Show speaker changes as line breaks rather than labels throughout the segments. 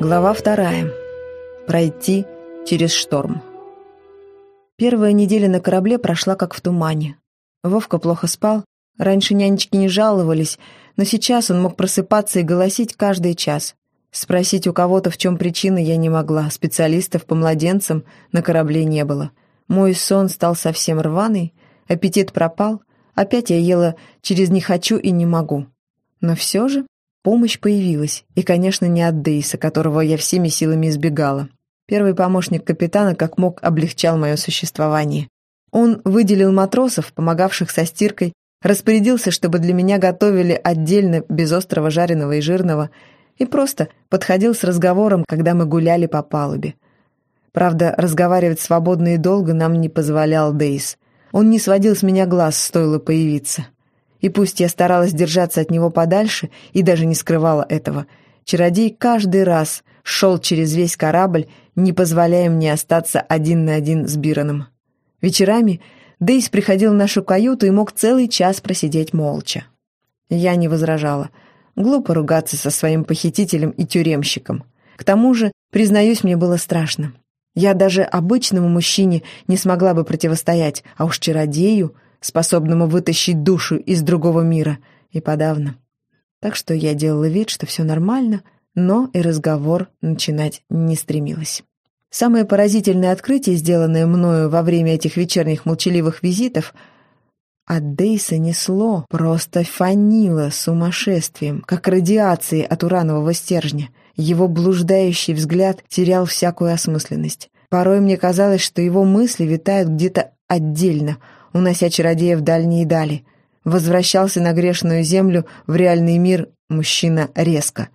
Глава вторая. Пройти через шторм. Первая неделя на корабле прошла как в тумане. Вовка плохо спал, раньше нянечки не жаловались, но сейчас он мог просыпаться и голосить каждый час. Спросить у кого-то, в чем причина, я не могла, специалистов по младенцам на корабле не было. Мой сон стал совсем рваный, аппетит пропал, опять я ела через «не хочу» и «не могу». Но все же Помощь появилась, и, конечно, не от Дейса, которого я всеми силами избегала. Первый помощник капитана как мог облегчал мое существование. Он выделил матросов, помогавших со стиркой, распорядился, чтобы для меня готовили отдельно без острого жареного и жирного, и просто подходил с разговором, когда мы гуляли по палубе. Правда, разговаривать свободно и долго нам не позволял Дейс. Он не сводил с меня глаз, стоило появиться. И пусть я старалась держаться от него подальше и даже не скрывала этого, чародей каждый раз шел через весь корабль, не позволяя мне остаться один на один с Бираном. Вечерами Дейс приходил в нашу каюту и мог целый час просидеть молча. Я не возражала. Глупо ругаться со своим похитителем и тюремщиком. К тому же, признаюсь, мне было страшно. Я даже обычному мужчине не смогла бы противостоять, а уж чародею — способному вытащить душу из другого мира, и подавно. Так что я делала вид, что все нормально, но и разговор начинать не стремилась. Самое поразительное открытие, сделанное мною во время этих вечерних молчаливых визитов, от Дейса несло, просто фанило сумасшествием, как радиацией от уранового стержня. Его блуждающий взгляд терял всякую осмысленность. Порой мне казалось, что его мысли витают где-то отдельно, унося чародея в дальние дали. Возвращался на грешную землю в реальный мир мужчина резко.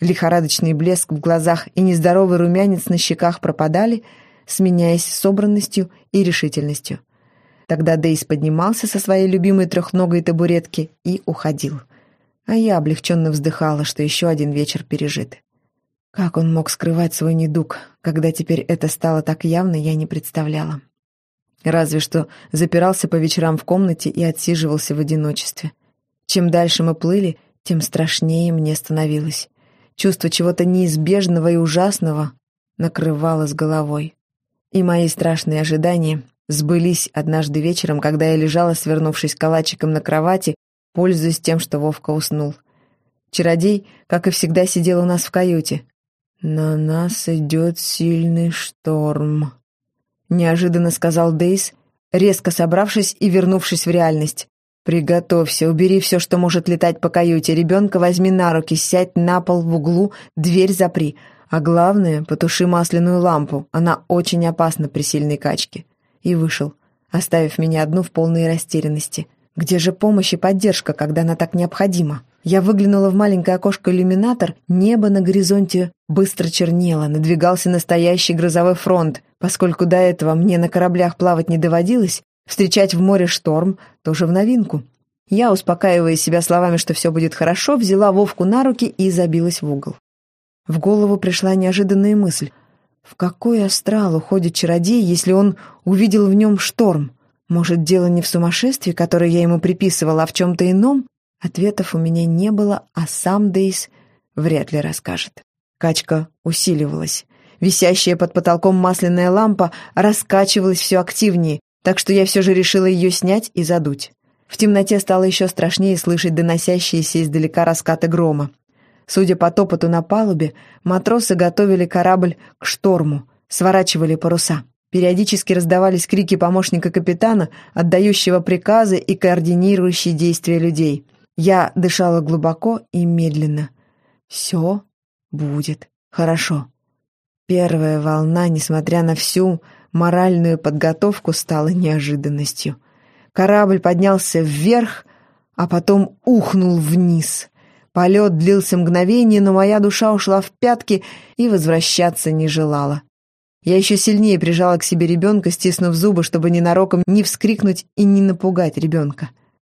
Лихорадочный блеск в глазах и нездоровый румянец на щеках пропадали, сменяясь собранностью и решительностью. Тогда Дейс поднимался со своей любимой трехногой табуретки и уходил. А я облегченно вздыхала, что еще один вечер пережит. Как он мог скрывать свой недуг, когда теперь это стало так явно, я не представляла. Разве что запирался по вечерам в комнате и отсиживался в одиночестве. Чем дальше мы плыли, тем страшнее мне становилось. Чувство чего-то неизбежного и ужасного накрывало с головой. И мои страшные ожидания сбылись однажды вечером, когда я лежала, свернувшись калачиком на кровати, пользуясь тем, что Вовка уснул. Чародей, как и всегда, сидел у нас в каюте. «На нас идет сильный шторм», неожиданно сказал Дейс, резко собравшись и вернувшись в реальность. «Приготовься, убери все, что может летать по каюте, ребенка возьми на руки, сядь на пол в углу, дверь запри, а главное, потуши масляную лампу, она очень опасна при сильной качке». И вышел, оставив меня одну в полной растерянности. «Где же помощь и поддержка, когда она так необходима?» Я выглянула в маленькое окошко-иллюминатор, небо на горизонте быстро чернело, надвигался настоящий грозовой фронт. Поскольку до этого мне на кораблях плавать не доводилось, встречать в море шторм тоже в новинку. Я, успокаивая себя словами, что все будет хорошо, взяла Вовку на руки и забилась в угол. В голову пришла неожиданная мысль. В какой астрал уходит чародей, если он увидел в нем шторм? Может, дело не в сумасшествии, которое я ему приписывала, а в чем-то ином? Ответов у меня не было, а сам Дейс вряд ли расскажет. Качка усиливалась. Висящая под потолком масляная лампа раскачивалась все активнее, так что я все же решила ее снять и задуть. В темноте стало еще страшнее слышать доносящиеся издалека раскаты грома. Судя по топоту на палубе, матросы готовили корабль к шторму, сворачивали паруса. Периодически раздавались крики помощника капитана, отдающего приказы и координирующие действия людей. Я дышала глубоко и медленно. Все будет хорошо. Первая волна, несмотря на всю моральную подготовку, стала неожиданностью. Корабль поднялся вверх, а потом ухнул вниз. Полет длился мгновение, но моя душа ушла в пятки и возвращаться не желала. Я еще сильнее прижала к себе ребенка, стиснув зубы, чтобы ненароком не вскрикнуть и не напугать ребенка.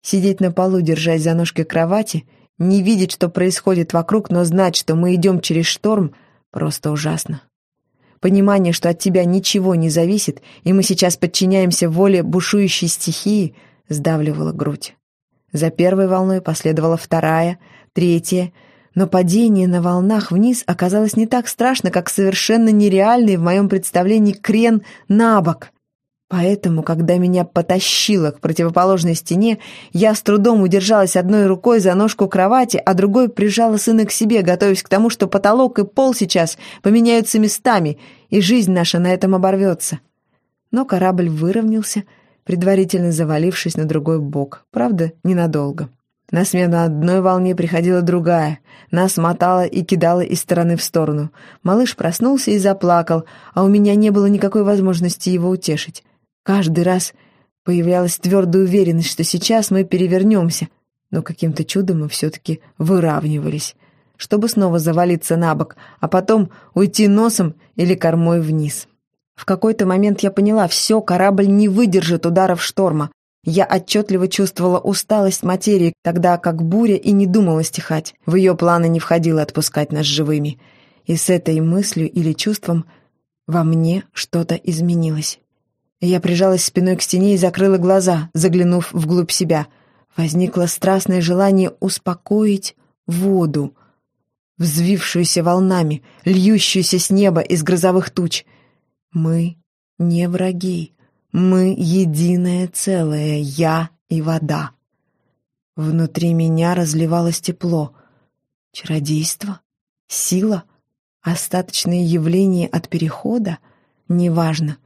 Сидеть на полу, держась за ножки кровати, не видеть, что происходит вокруг, но знать, что мы идем через шторм, просто ужасно. Понимание, что от тебя ничего не зависит, и мы сейчас подчиняемся воле бушующей стихии, сдавливало грудь. За первой волной последовала вторая, третья. но падение на волнах вниз оказалось не так страшно, как совершенно нереальный в моем представлении крен на бок. Поэтому, когда меня потащило к противоположной стене, я с трудом удержалась одной рукой за ножку кровати, а другой прижала сына к себе, готовясь к тому, что потолок и пол сейчас поменяются местами, и жизнь наша на этом оборвется. Но корабль выровнялся, предварительно завалившись на другой бок, правда, ненадолго. На смену одной волне приходила другая. Нас мотало и кидало из стороны в сторону. Малыш проснулся и заплакал, а у меня не было никакой возможности его утешить. Каждый раз появлялась твердая уверенность, что сейчас мы перевернемся, но каким-то чудом мы все-таки выравнивались, чтобы снова завалиться на бок, а потом уйти носом или кормой вниз. В какой-то момент я поняла, все, корабль не выдержит ударов шторма. Я отчетливо чувствовала усталость материи, тогда как буря и не думала стихать. В ее планы не входило отпускать нас живыми. И с этой мыслью или чувством во мне что-то изменилось. Я прижалась спиной к стене и закрыла глаза, заглянув вглубь себя. Возникло страстное желание успокоить воду, взвившуюся волнами, льющуюся с неба из грозовых туч. Мы не враги, мы единое целое, я и вода. Внутри меня разливалось тепло. Чародейство? Сила? Остаточные явления от перехода? Неважно.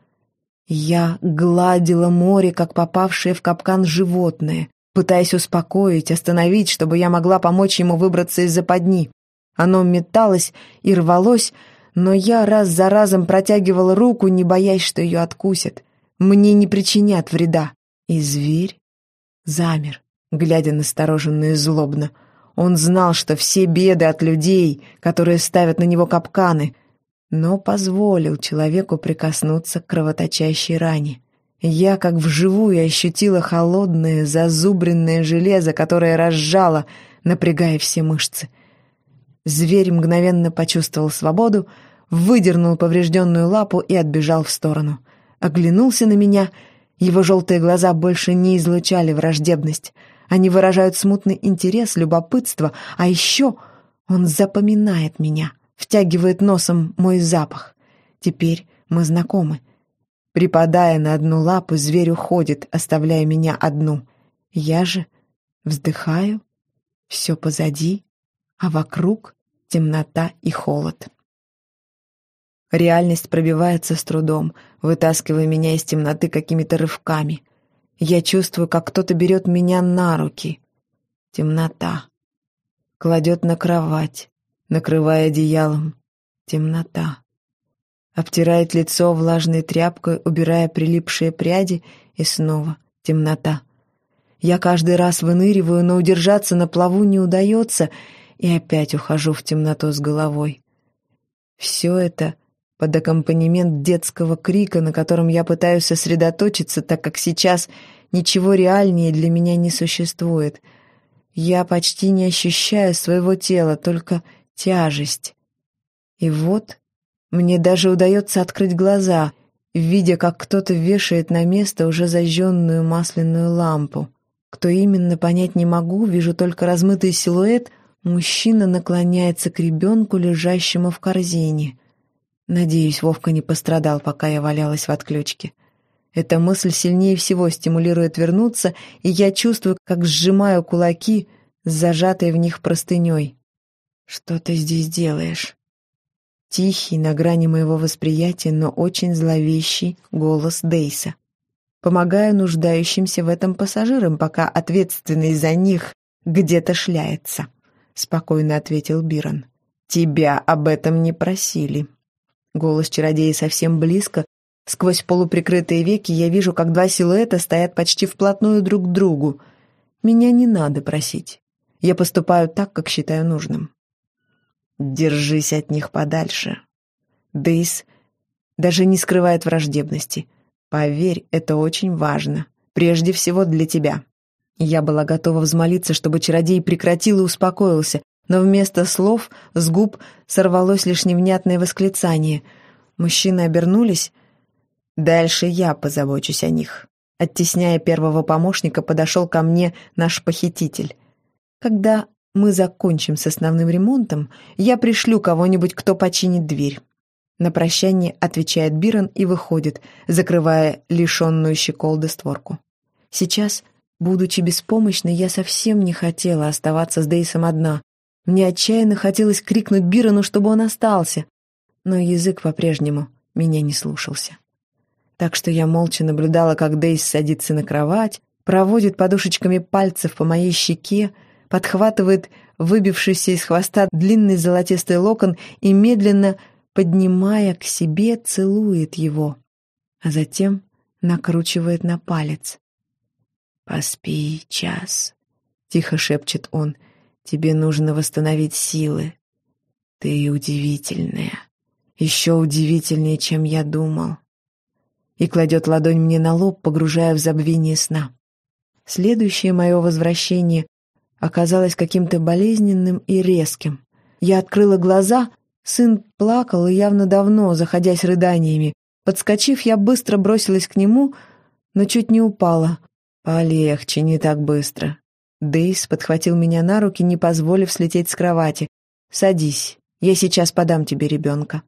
Я гладила море, как попавшее в капкан животное, пытаясь успокоить, остановить, чтобы я могла помочь ему выбраться из западни. Оно металось и рвалось, но я раз за разом протягивала руку, не боясь, что ее откусят. Мне не причинят вреда. И зверь замер, глядя настороженно и злобно. Он знал, что все беды от людей, которые ставят на него капканы — но позволил человеку прикоснуться к кровоточащей ране. Я как вживую ощутила холодное, зазубренное железо, которое разжало, напрягая все мышцы. Зверь мгновенно почувствовал свободу, выдернул поврежденную лапу и отбежал в сторону. Оглянулся на меня, его желтые глаза больше не излучали враждебность. Они выражают смутный интерес, любопытство, а еще он запоминает меня — втягивает носом мой запах. Теперь мы знакомы. Припадая на одну лапу, зверь уходит, оставляя меня одну. Я же вздыхаю, все позади, а вокруг темнота и холод. Реальность пробивается с трудом, вытаскивая меня из темноты какими-то рывками. Я чувствую, как кто-то берет меня на руки. Темнота. Кладет на кровать накрывая одеялом. Темнота. Обтирает лицо влажной тряпкой, убирая прилипшие пряди, и снова темнота. Я каждый раз выныриваю, но удержаться на плаву не удается, и опять ухожу в темноту с головой. Все это под аккомпанемент детского крика, на котором я пытаюсь сосредоточиться, так как сейчас ничего реальнее для меня не существует. Я почти не ощущаю своего тела, только тяжесть. И вот мне даже удается открыть глаза, видя, как кто-то вешает на место уже зажженную масляную лампу. Кто именно, понять не могу, вижу только размытый силуэт, мужчина наклоняется к ребенку, лежащему в корзине. Надеюсь, Вовка не пострадал, пока я валялась в отключке. Эта мысль сильнее всего стимулирует вернуться, и я чувствую, как сжимаю кулаки, зажатые в них простыней. «Что ты здесь делаешь?» Тихий, на грани моего восприятия, но очень зловещий голос Дейса. Помогаю нуждающимся в этом пассажирам, пока ответственный за них где-то шляется», — спокойно ответил Бирон. «Тебя об этом не просили». Голос чародея совсем близко. Сквозь полуприкрытые веки я вижу, как два силуэта стоят почти вплотную друг к другу. Меня не надо просить. Я поступаю так, как считаю нужным. Держись от них подальше. Дейс даже не скрывает враждебности. Поверь, это очень важно. Прежде всего для тебя. Я была готова взмолиться, чтобы чародей прекратил и успокоился, но вместо слов с губ сорвалось лишь невнятное восклицание. Мужчины обернулись. «Дальше я позабочусь о них». Оттесняя первого помощника, подошел ко мне наш похититель. Когда мы закончим с основным ремонтом, я пришлю кого-нибудь, кто починит дверь». На прощание отвечает Бирон и выходит, закрывая лишенную щеколды створку. Сейчас, будучи беспомощной, я совсем не хотела оставаться с Дейсом одна. Мне отчаянно хотелось крикнуть Бирону, чтобы он остался, но язык по-прежнему меня не слушался. Так что я молча наблюдала, как Дейс садится на кровать, проводит подушечками пальцев по моей щеке, подхватывает выбившийся из хвоста длинный золотистый локон и медленно поднимая к себе, целует его, а затем накручивает на палец. «Поспи час», — тихо шепчет он, — «тебе нужно восстановить силы. Ты удивительная, еще удивительнее, чем я думал». И кладет ладонь мне на лоб, погружая в забвение сна. Следующее мое возвращение оказалось каким-то болезненным и резким. Я открыла глаза — Сын плакал и явно давно, заходясь рыданиями. Подскочив, я быстро бросилась к нему, но чуть не упала. «Полегче, не так быстро». Дейс подхватил меня на руки, не позволив слететь с кровати. «Садись, я сейчас подам тебе ребенка».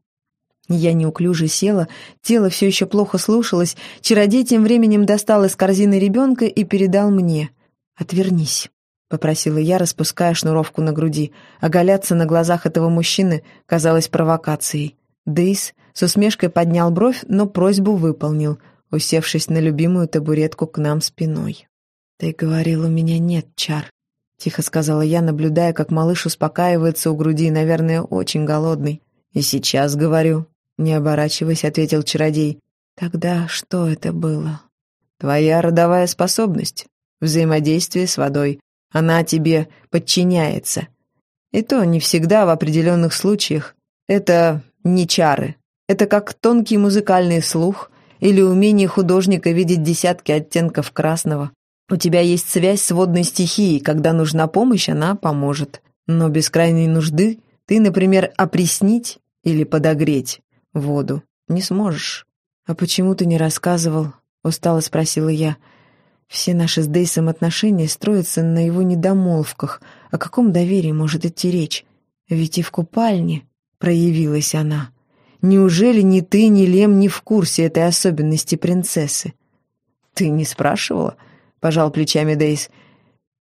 Я неуклюже села, тело все еще плохо слушалось, чародей тем временем достал из корзины ребенка и передал мне. «Отвернись». — попросила я, распуская шнуровку на груди. Оголяться на глазах этого мужчины казалось провокацией. Дейс с усмешкой поднял бровь, но просьбу выполнил, усевшись на любимую табуретку к нам спиной. «Ты говорил, у меня нет чар», — тихо сказала я, наблюдая, как малыш успокаивается у груди, наверное, очень голодный. «И сейчас говорю», — не оборачиваясь, ответил чародей. «Тогда что это было?» «Твоя родовая способность. Взаимодействие с водой. Она тебе подчиняется. И то не всегда в определенных случаях. Это не чары. Это как тонкий музыкальный слух или умение художника видеть десятки оттенков красного. У тебя есть связь с водной стихией, когда нужна помощь, она поможет. Но без крайней нужды ты, например, опреснить или подогреть воду не сможешь. «А почему ты не рассказывал?» — устало спросила я. Все наши с Дейсом отношения строятся на его недомолвках. О каком доверии может идти речь? Ведь и в купальне проявилась она. Неужели ни ты, ни Лем не в курсе этой особенности принцессы? «Ты не спрашивала?» — пожал плечами Дейс.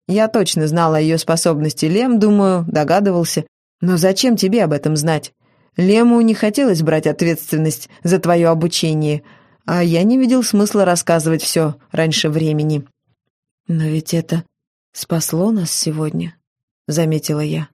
«Я точно знала о ее способности. Лем, думаю, догадывался. Но зачем тебе об этом знать? Лему не хотелось брать ответственность за твое обучение, а я не видел смысла рассказывать все раньше времени. «Но ведь это спасло нас сегодня», — заметила я.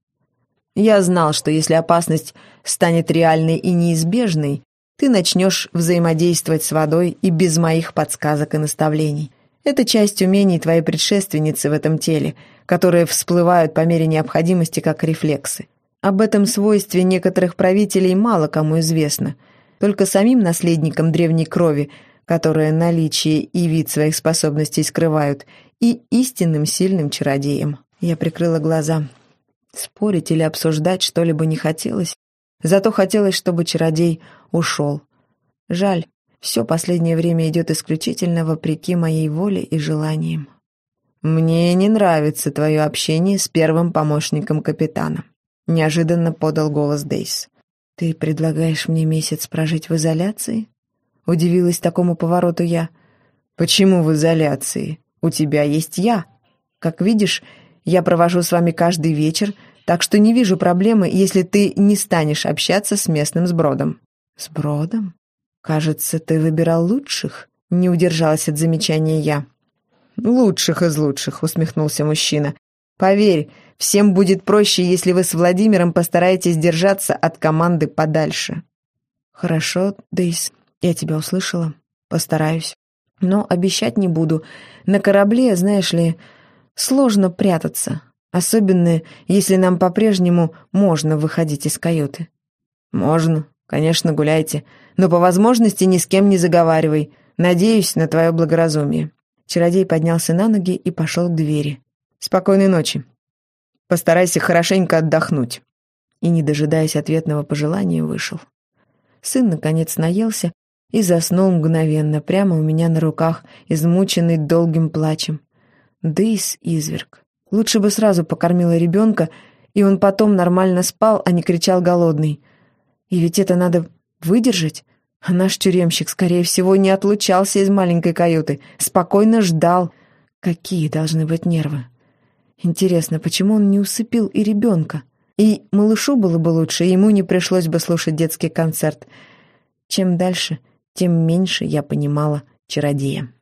«Я знал, что если опасность станет реальной и неизбежной, ты начнешь взаимодействовать с водой и без моих подсказок и наставлений. Это часть умений твоей предшественницы в этом теле, которые всплывают по мере необходимости как рефлексы. Об этом свойстве некоторых правителей мало кому известно — только самим наследникам древней крови, которые наличие и вид своих способностей скрывают, и истинным сильным чародеям. Я прикрыла глаза. Спорить или обсуждать что-либо не хотелось, зато хотелось, чтобы чародей ушел. Жаль, все последнее время идет исключительно вопреки моей воле и желаниям. «Мне не нравится твое общение с первым помощником капитана», — неожиданно подал голос Дейс. «Ты предлагаешь мне месяц прожить в изоляции?» Удивилась такому повороту я. «Почему в изоляции? У тебя есть я. Как видишь, я провожу с вами каждый вечер, так что не вижу проблемы, если ты не станешь общаться с местным сбродом». «Сбродом? Кажется, ты выбирал лучших?» Не удержалась от замечания я. «Лучших из лучших», — усмехнулся мужчина. «Поверь, Всем будет проще, если вы с Владимиром постараетесь держаться от команды подальше». «Хорошо, Дейс, я тебя услышала. Постараюсь. Но обещать не буду. На корабле, знаешь ли, сложно прятаться. Особенно, если нам по-прежнему можно выходить из каюты». «Можно. Конечно, гуляйте. Но по возможности ни с кем не заговаривай. Надеюсь на твое благоразумие». Чародей поднялся на ноги и пошел к двери. «Спокойной ночи». Постарайся хорошенько отдохнуть». И, не дожидаясь ответного пожелания, вышел. Сын, наконец, наелся и заснул мгновенно, прямо у меня на руках, измученный долгим плачем. Дейс изверг. Лучше бы сразу покормила ребенка, и он потом нормально спал, а не кричал голодный. И ведь это надо выдержать. А наш тюремщик, скорее всего, не отлучался из маленькой каюты, спокойно ждал. Какие должны быть нервы? Интересно, почему он не усыпил и ребенка? И малышу было бы лучше, ему не пришлось бы слушать детский концерт. Чем дальше, тем меньше я понимала чародея.